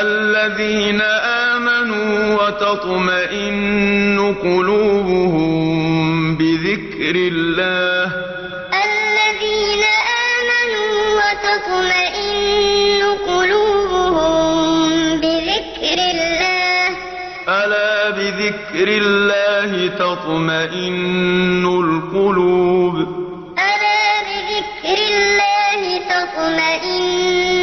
الذين آمنوا وتطمئن قلوبهم بذكر الله. الذين آمنوا وتطمئن قلوبهم بذكر الله. ألا بذكر الله تطمئن القلوب؟ ألا بذكر الله تطمئن